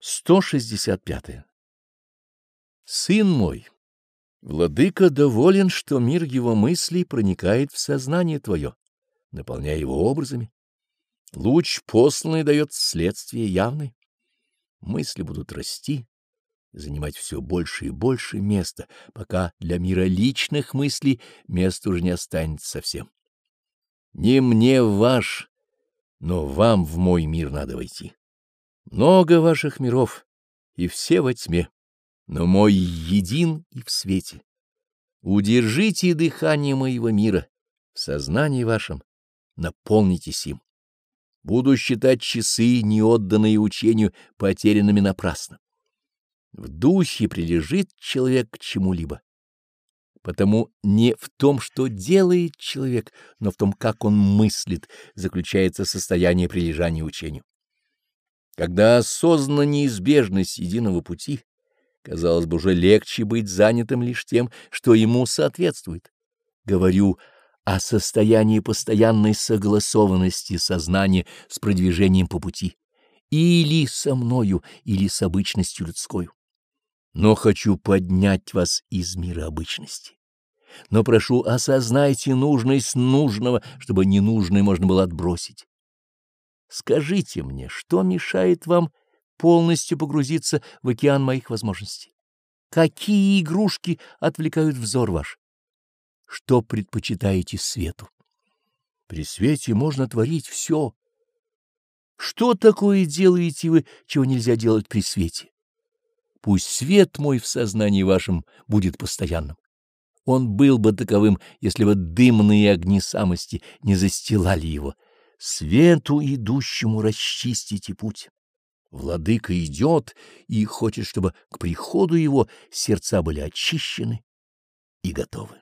165. Сын мой, владыка доволен, что мир его мыслей проникает в сознание твое, наполняя его образами. Луч посланный дает следствие явное. Мысли будут расти, занимать все больше и больше места, пока для мира личных мыслей места уже не останется совсем. Не мне ваш, но вам в мой мир надо войти. Много ваших миров, и все во тьме, но мой един и в свете. Удержите дыхание моего мира в сознании вашем, наполнитесь им. Буду считать часы, не отданные учению, потерянными напрасно. В духе прилежит человек к чему-либо. Потому не в том, что делает человек, но в том, как он мыслит, заключается состояние прилежания учению. Когда осознана неизбежность единого пути, казалось бы, уже легче быть занятым лишь тем, что ему соответствует. Говорю о состоянии постоянной согласованности сознания с продвижением по пути, или со мною, или с обычностью людской. Но хочу поднять вас из мира обычности. Но прошу, осознайте нужность нужного, чтобы ненужное можно было отбросить. Скажите мне, что мешает вам полностью погрузиться в океан моих возможностей? Какие игрушки отвлекают взор ваш? Что предпочитаете свету? При свете можно творить все. Что такое делаете вы, чего нельзя делать при свете? Пусть свет мой в сознании вашем будет постоянным. Он был бы таковым, если бы дымные огни самости не застилали его — Свету идущему расчистите путь. Владыка идет и хочет, чтобы к приходу его сердца были очищены и готовы.